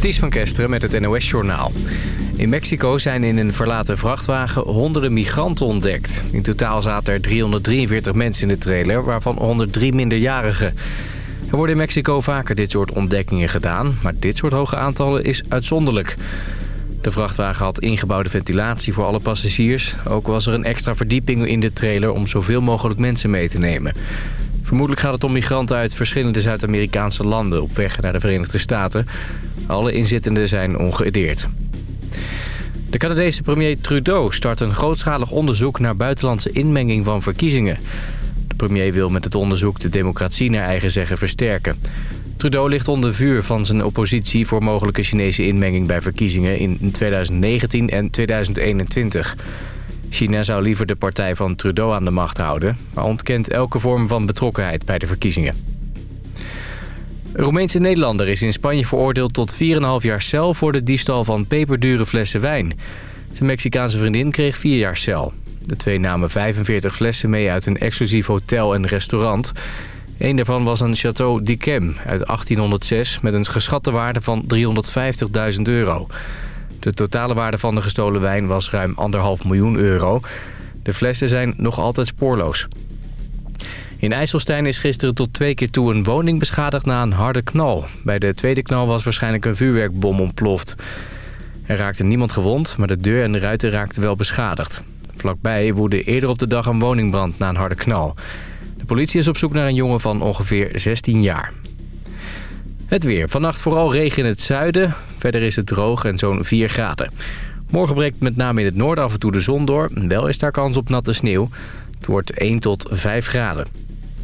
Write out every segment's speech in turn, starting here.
Ties van Kesteren met het NOS-journaal. In Mexico zijn in een verlaten vrachtwagen honderden migranten ontdekt. In totaal zaten er 343 mensen in de trailer, waarvan 103 minderjarigen. Er worden in Mexico vaker dit soort ontdekkingen gedaan... maar dit soort hoge aantallen is uitzonderlijk. De vrachtwagen had ingebouwde ventilatie voor alle passagiers. Ook was er een extra verdieping in de trailer om zoveel mogelijk mensen mee te nemen. Vermoedelijk gaat het om migranten uit verschillende Zuid-Amerikaanse landen op weg naar de Verenigde Staten. Alle inzittenden zijn ongeëdeerd. De Canadese premier Trudeau start een grootschalig onderzoek naar buitenlandse inmenging van verkiezingen. De premier wil met het onderzoek de democratie naar eigen zeggen versterken. Trudeau ligt onder vuur van zijn oppositie voor mogelijke Chinese inmenging bij verkiezingen in 2019 en 2021. China zou liever de partij van Trudeau aan de macht houden... maar ontkent elke vorm van betrokkenheid bij de verkiezingen. Een Roemeense Nederlander is in Spanje veroordeeld tot 4,5 jaar cel... voor de diefstal van peperdure flessen wijn. Zijn Mexicaanse vriendin kreeg 4 jaar cel. De twee namen 45 flessen mee uit een exclusief hotel en restaurant. Een daarvan was een Château d'Yquem uit 1806... met een geschatte waarde van 350.000 euro... De totale waarde van de gestolen wijn was ruim 1,5 miljoen euro. De flessen zijn nog altijd spoorloos. In IJsselstein is gisteren tot twee keer toe een woning beschadigd na een harde knal. Bij de tweede knal was waarschijnlijk een vuurwerkbom ontploft. Er raakte niemand gewond, maar de deur en de ruiten raakten wel beschadigd. Vlakbij woedde eerder op de dag een woningbrand na een harde knal. De politie is op zoek naar een jongen van ongeveer 16 jaar. Het weer. Vannacht vooral regen in het zuiden. Verder is het droog en zo'n 4 graden. Morgen breekt met name in het noorden af en toe de zon door. Wel is daar kans op natte sneeuw. Het wordt 1 tot 5 graden.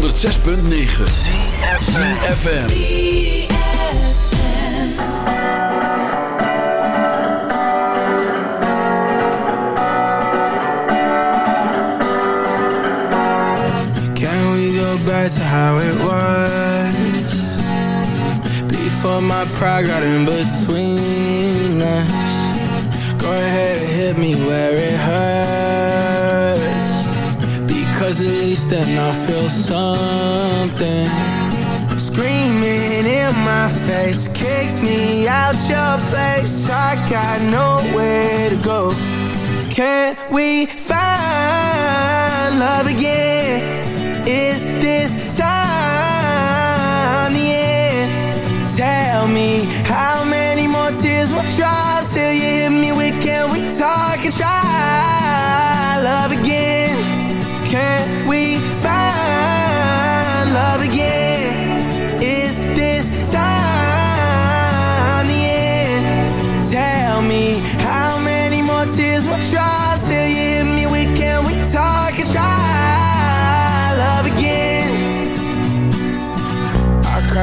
106.9 ZFM Can we go back to how it was? Before my pride got in between then I'll feel something Screaming in my face Kicked me out your place I got nowhere to go Can we find love again? Is this time the end? Tell me how many more tears will drop Till you hit me with can we talk and try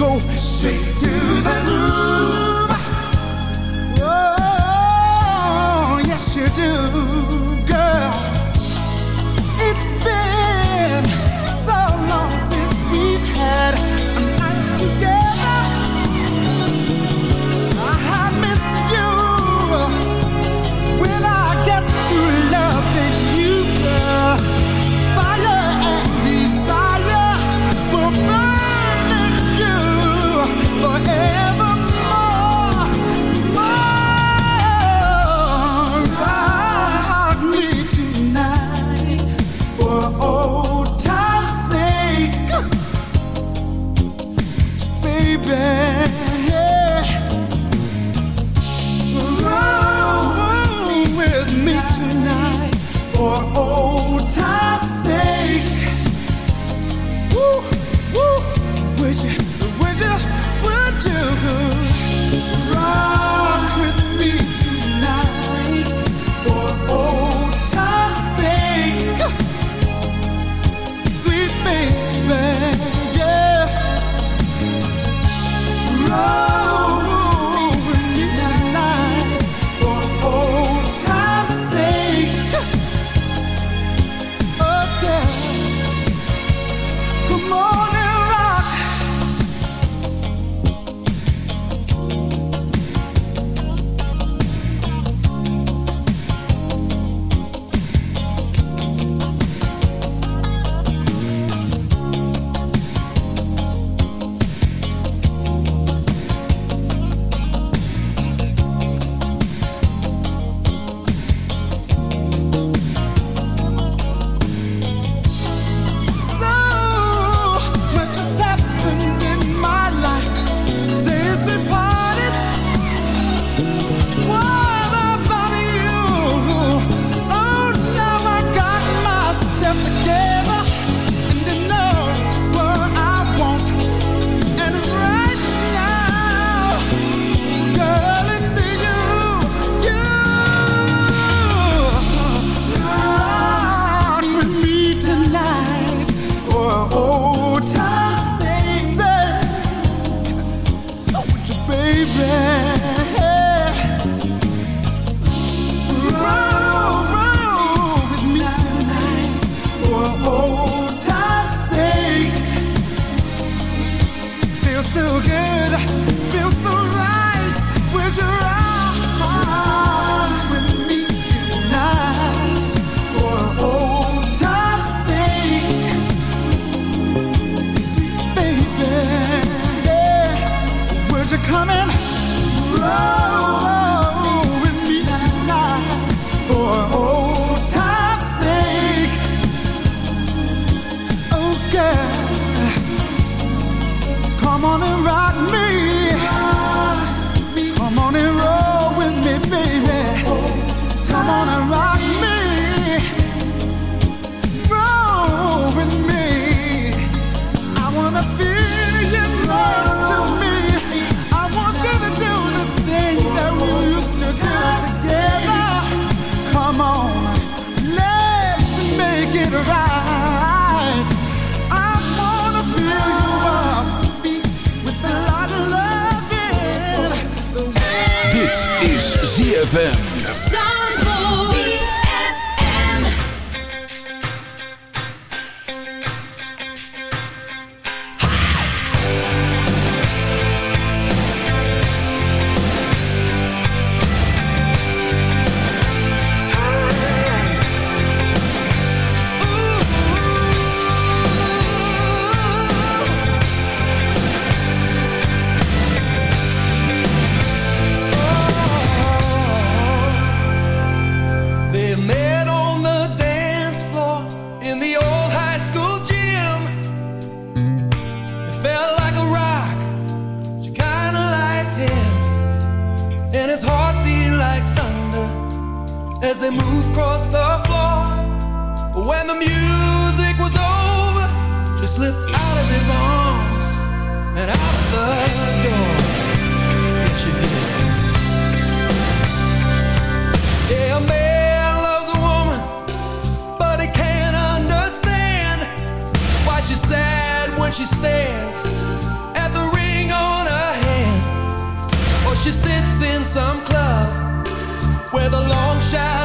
go straight to the groove. Oh, yes you do. ZFM. some club where the long shadow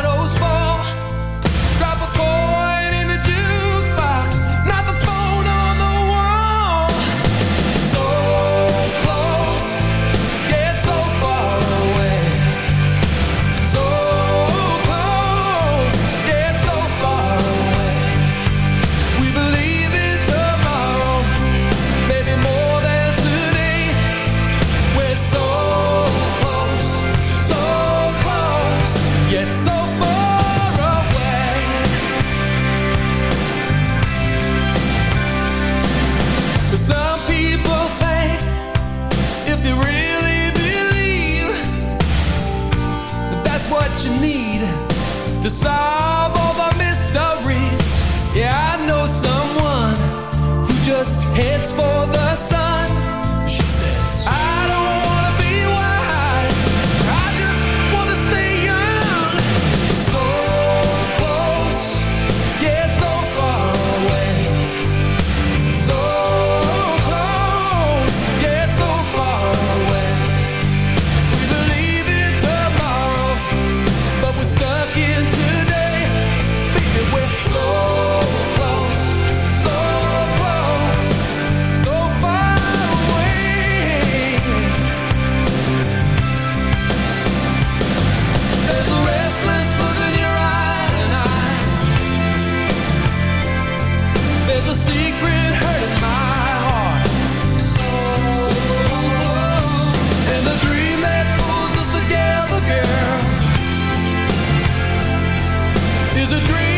is a dream.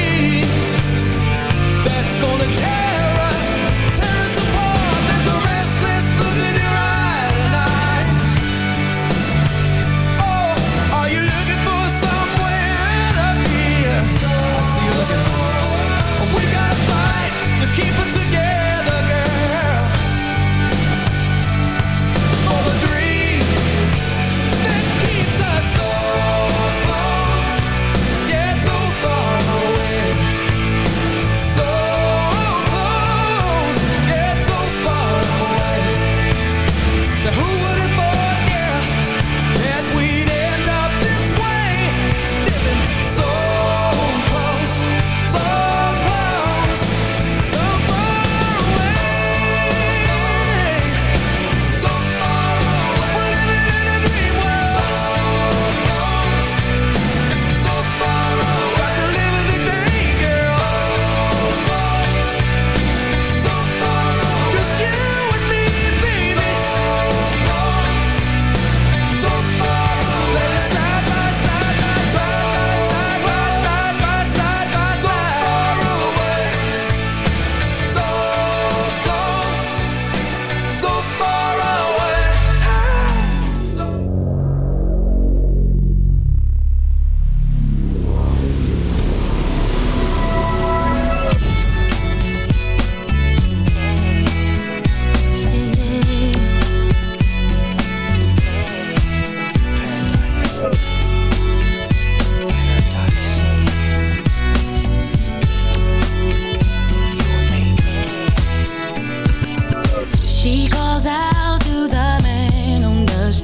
Sir,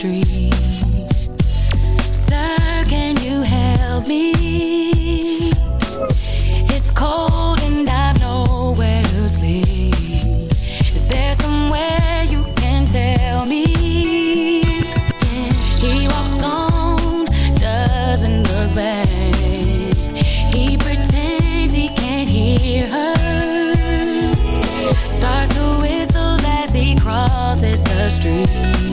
can you help me? It's cold and I've nowhere to sleep Is there somewhere you can tell me? He walks on, doesn't look back He pretends he can't hear her Starts to whistle as he crosses the street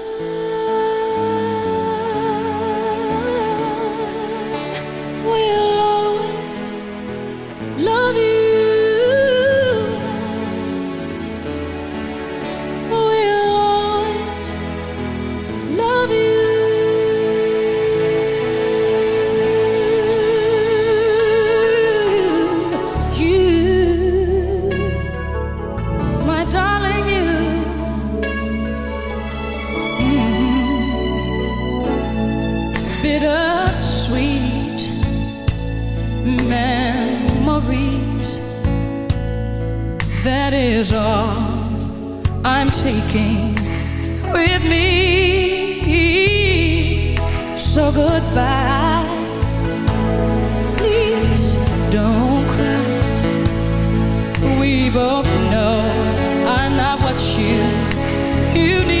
with me. So goodbye. Please don't cry. We both know I'm not what you you need.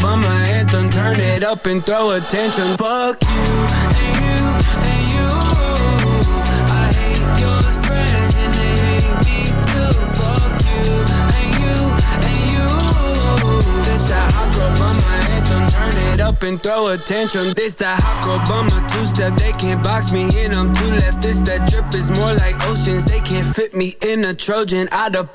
girl anthem. Turn it up and throw attention. Fuck you and you and you up and throw attention. This that hot girl bummer two step. They can't box me in. I'm two left. This that drip is more like oceans. They can't fit me in a Trojan out of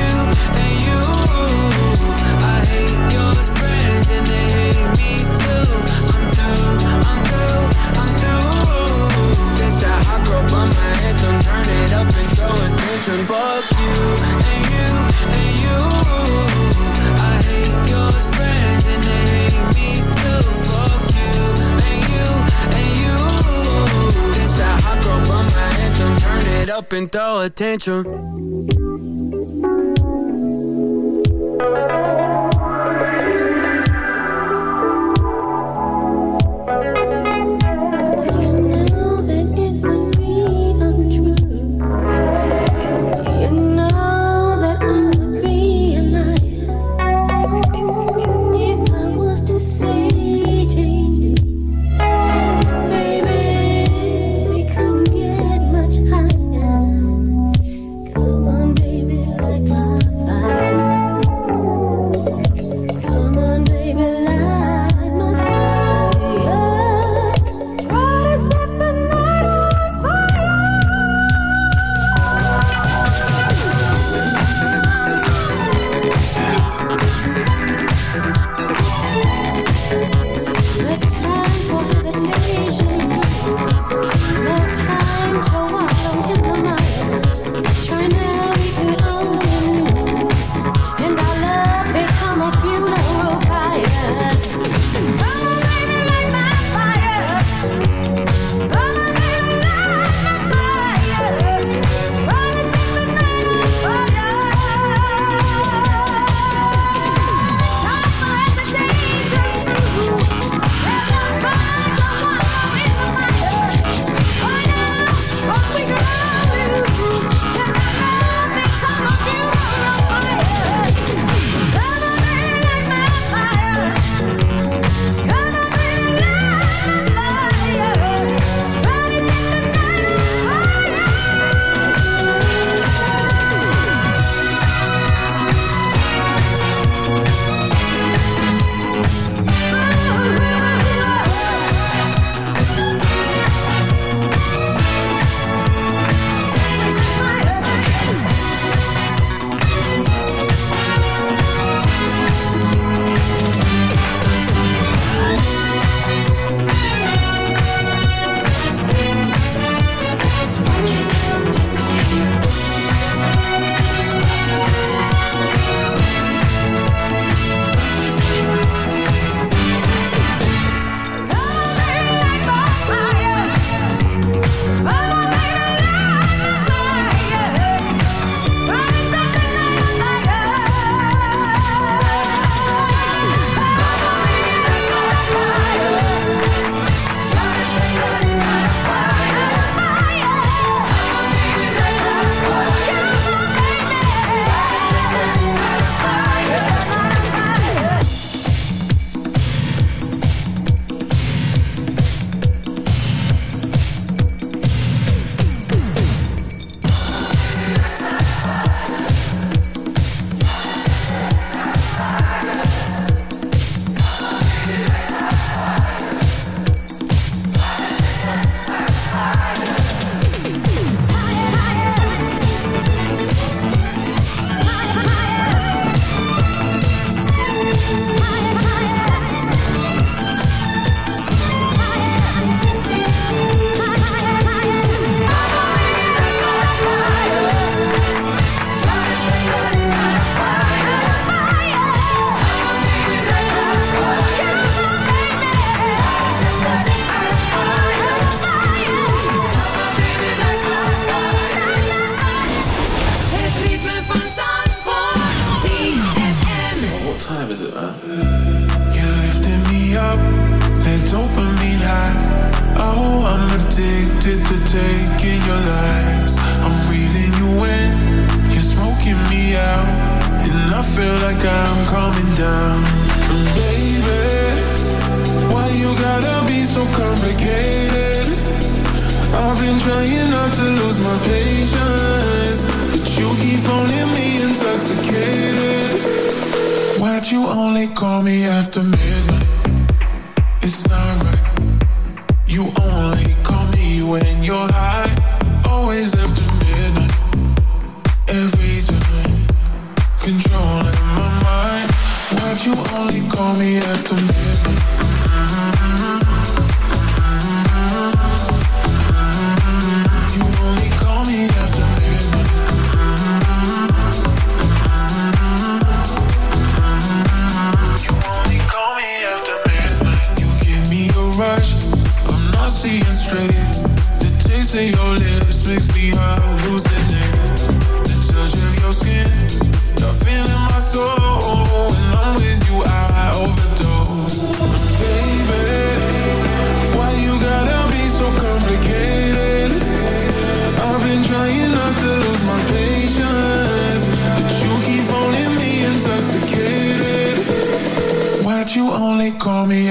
Throw attention. taking call me